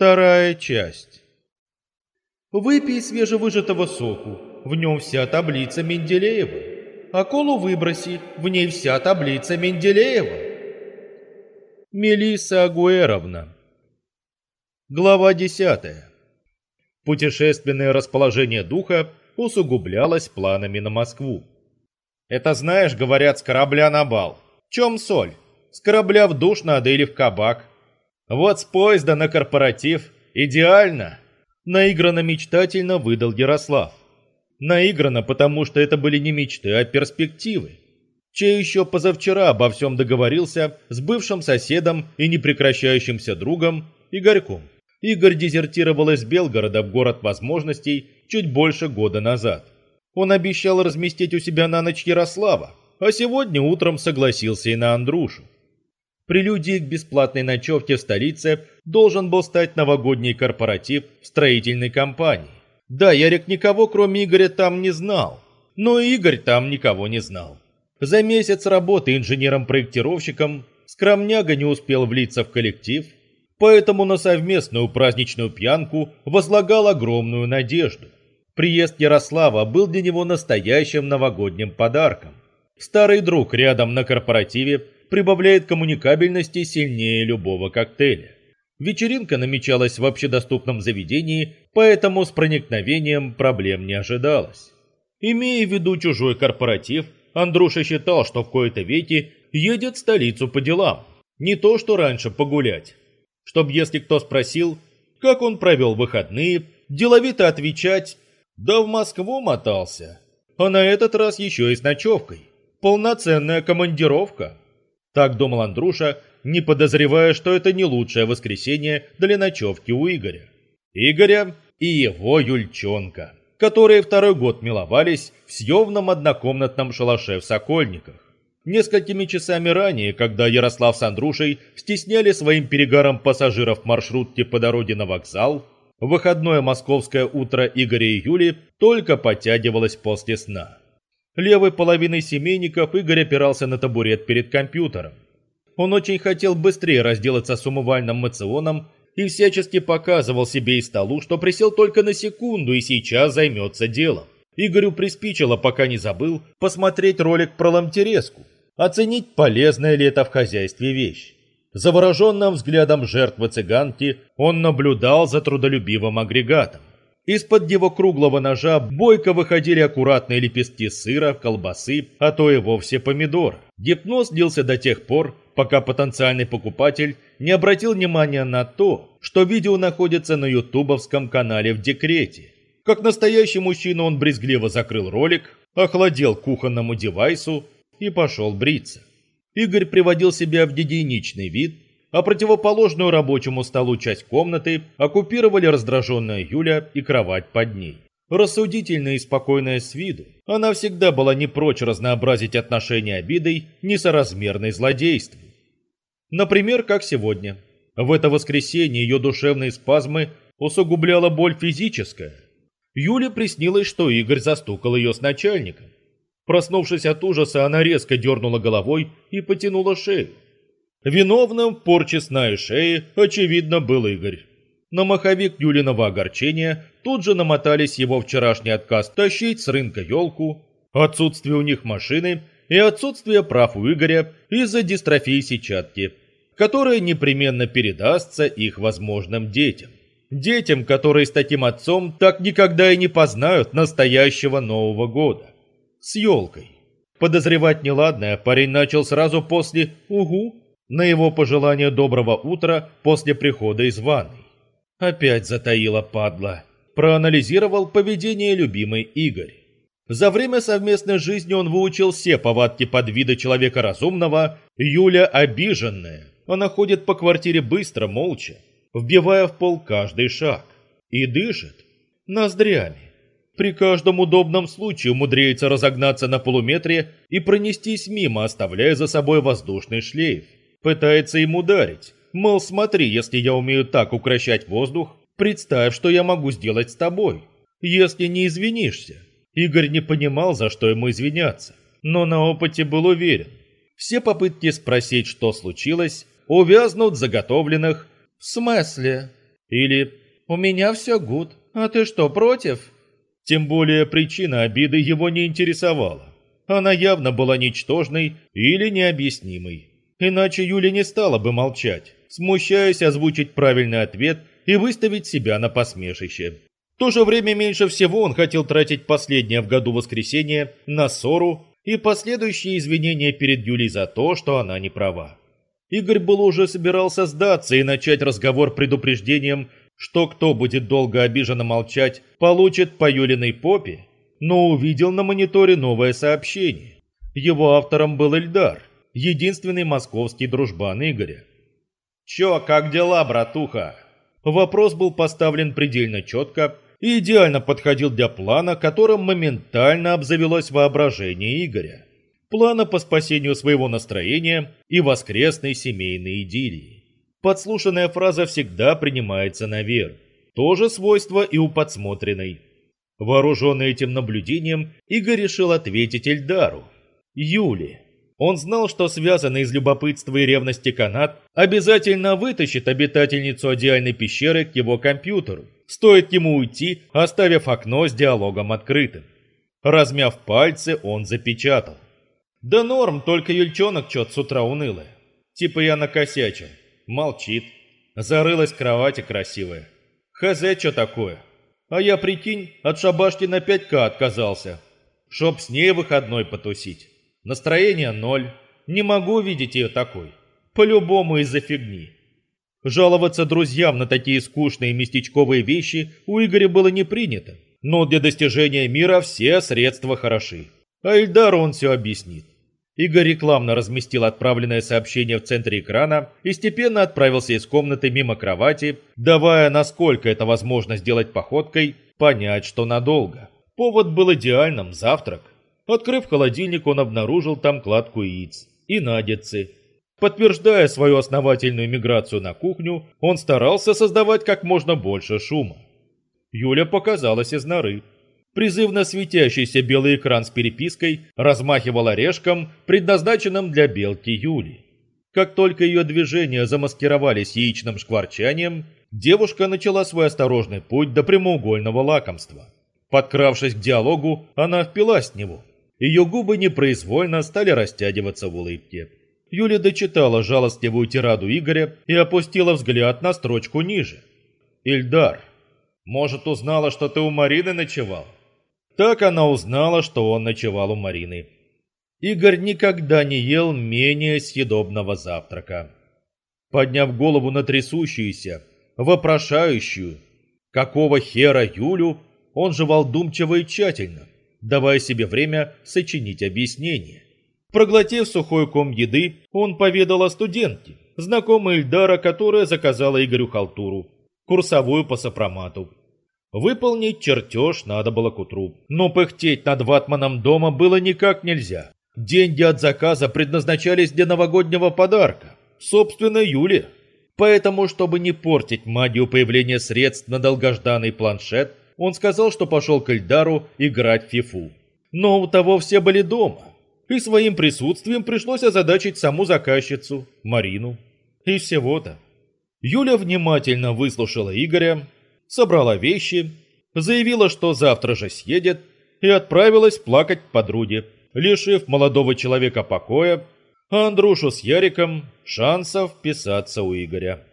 Вторая часть. Выпей свежевыжатого соку, в нем вся таблица Менделеева. А колу выброси, в ней вся таблица Менделеева. Мелисса Агуэровна. Глава 10. Путешественное расположение духа усугублялось планами на Москву. Это знаешь, говорят, с корабля на бал. Чем соль? С корабля в душ надо или в кабак. Вот с поезда на корпоратив. Идеально. Наигранно мечтательно выдал Ярослав. Наигранно, потому что это были не мечты, а перспективы. Че еще позавчера обо всем договорился с бывшим соседом и непрекращающимся другом Игорьком. Игорь дезертировал из Белгорода в город возможностей чуть больше года назад. Он обещал разместить у себя на ночь Ярослава, а сегодня утром согласился и на Андрушу. Прелюдией к бесплатной ночевке в столице должен был стать новогодний корпоратив строительной компании. Да, Ярик никого, кроме Игоря, там не знал. Но и Игорь там никого не знал. За месяц работы инженером-проектировщиком скромняга не успел влиться в коллектив, поэтому на совместную праздничную пьянку возлагал огромную надежду. Приезд Ярослава был для него настоящим новогодним подарком. Старый друг рядом на корпоративе прибавляет коммуникабельности сильнее любого коктейля. Вечеринка намечалась в общедоступном заведении, поэтому с проникновением проблем не ожидалось. Имея в виду чужой корпоратив, Андруша считал, что в кои-то веки едет в столицу по делам. Не то, что раньше погулять. Чтоб если кто спросил, как он провел выходные, деловито отвечать «Да в Москву мотался». А на этот раз еще и с ночевкой. Полноценная командировка. Так думал Андруша, не подозревая, что это не лучшее воскресенье для ночевки у Игоря. Игоря и его Юльчонка, которые второй год миловались в съемном однокомнатном шалаше в Сокольниках. Несколькими часами ранее, когда Ярослав с Андрушей стесняли своим перегаром пассажиров маршрутки по дороге на вокзал, выходное московское утро Игоря и Юли только подтягивалось после сна. Левой половиной семейников Игорь опирался на табурет перед компьютером. Он очень хотел быстрее разделаться с умывальным мационом и всячески показывал себе и столу, что присел только на секунду и сейчас займется делом. Игорю приспичило, пока не забыл, посмотреть ролик про ламтереску, оценить, полезная ли это в хозяйстве вещь. Завороженным взглядом жертвы цыганки он наблюдал за трудолюбивым агрегатом. Из-под его круглого ножа бойко выходили аккуратные лепестки сыра, колбасы, а то и вовсе помидор. Гипноз длился до тех пор, пока потенциальный покупатель не обратил внимания на то, что видео находится на ютубовском канале в декрете. Как настоящий мужчина он брезгливо закрыл ролик, охладел кухонному девайсу и пошел бриться. Игорь приводил себя в гигиеничный вид, а противоположную рабочему столу часть комнаты оккупировали раздраженная Юля и кровать под ней. Рассудительная и спокойная с виду, она всегда была не прочь разнообразить отношения обидой несоразмерной злодейству. Например, как сегодня. В это воскресенье ее душевные спазмы усугубляла боль физическая. Юле приснилось, что Игорь застукал ее с начальником. Проснувшись от ужаса, она резко дернула головой и потянула шею. Виновным в порче сна и шеи, очевидно, был Игорь. На маховик Юлиного огорчения тут же намотались его вчерашний отказ тащить с рынка елку, отсутствие у них машины и отсутствие прав у Игоря из-за дистрофии сетчатки, которая непременно передастся их возможным детям. Детям, которые с таким отцом так никогда и не познают настоящего Нового года. С елкой. Подозревать неладное парень начал сразу после «Угу», на его пожелание доброго утра после прихода из ванной. Опять затаила падла. Проанализировал поведение любимой Игорь. За время совместной жизни он выучил все повадки подвида человека разумного, Юля обиженная. Она ходит по квартире быстро, молча, вбивая в пол каждый шаг. И дышит ноздрями. При каждом удобном случае умудряется разогнаться на полуметре и пронестись мимо, оставляя за собой воздушный шлейф. Пытается им ударить. Мол, смотри, если я умею так укращать воздух, представь, что я могу сделать с тобой. Если не извинишься. Игорь не понимал, за что ему извиняться, но на опыте был уверен. Все попытки спросить, что случилось, увязнут в заготовленных «в смысле?». Или «У меня все гуд, а ты что, против?» Тем более причина обиды его не интересовала. Она явно была ничтожной или необъяснимой. Иначе Юля не стала бы молчать, смущаясь озвучить правильный ответ и выставить себя на посмешище. В то же время меньше всего он хотел тратить последнее в году воскресенье на ссору и последующие извинения перед Юлей за то, что она не права. Игорь был уже собирался сдаться и начать разговор предупреждением, что кто будет долго обиженно молчать, получит по Юлиной попе, но увидел на мониторе новое сообщение. Его автором был Эльдар, единственный московский дружбан Игоря. «Чё, как дела, братуха?» Вопрос был поставлен предельно четко и идеально подходил для плана, которым моментально обзавелось воображение Игоря. Плана по спасению своего настроения и воскресной семейной идиллии. Подслушанная фраза всегда принимается на веру. То же свойство и у подсмотренной. Вооруженный этим наблюдением, Игорь решил ответить Эльдару. Юле. Он знал, что связанный из любопытства и ревности канат обязательно вытащит обитательницу идеальной пещеры к его компьютеру. Стоит ему уйти, оставив окно с диалогом открытым. Размяв пальцы, он запечатал. «Да норм, только Юльчонок чё-то с утра унылая. Типа я накосячил. Молчит. Зарылась в кровати красивая. Хз, что такое? А я, прикинь, от шабашки на 5К отказался. Чтоб с ней выходной потусить. Настроение ноль. Не могу видеть ее такой. По-любому из-за фигни. Жаловаться друзьям на такие скучные местечковые вещи у Игоря было не принято. Но для достижения мира все средства хороши. А Эльдару он все объяснит. Игорь рекламно разместил отправленное сообщение в центре экрана и степенно отправился из комнаты мимо кровати, давая, насколько это возможно сделать походкой, понять, что надолго. Повод был идеальным – завтрак. Открыв холодильник, он обнаружил там кладку яиц и надицы. Подтверждая свою основательную миграцию на кухню, он старался создавать как можно больше шума. Юля показалась из норы. Призывно светящийся белый экран с перепиской размахивал орешком, предназначенным для белки Юли. Как только ее движения замаскировались яичным шкварчанием, девушка начала свой осторожный путь до прямоугольного лакомства. Подкравшись к диалогу, она впилась в него. Ее губы непроизвольно стали растягиваться в улыбке. Юля дочитала жалостливую тираду Игоря и опустила взгляд на строчку ниже. «Ильдар, может, узнала, что ты у Марины ночевал?» Так она узнала, что он ночевал у Марины. Игорь никогда не ел менее съедобного завтрака. Подняв голову на трясущуюся, вопрошающую, какого хера Юлю, он жевал думчиво и тщательно, давая себе время сочинить объяснение. Проглотив сухой ком еды, он поведал о студентке, знакомой Эльдара, которая заказала Игорю халтуру, курсовую по сопромату. Выполнить чертеж надо было к утру, но пыхтеть над ватманом дома было никак нельзя. Деньги от заказа предназначались для новогоднего подарка, собственно, Юле. Поэтому, чтобы не портить магию появления средств на долгожданный планшет, он сказал, что пошел к Эльдару играть в фифу. Но у того все были дома, и своим присутствием пришлось озадачить саму заказчицу, Марину. И всего-то. Юля внимательно выслушала Игоря, собрала вещи, заявила, что завтра же съедет, и отправилась плакать к подруге, лишив молодого человека покоя, а Андрюшу с Яриком шансов писаться у Игоря.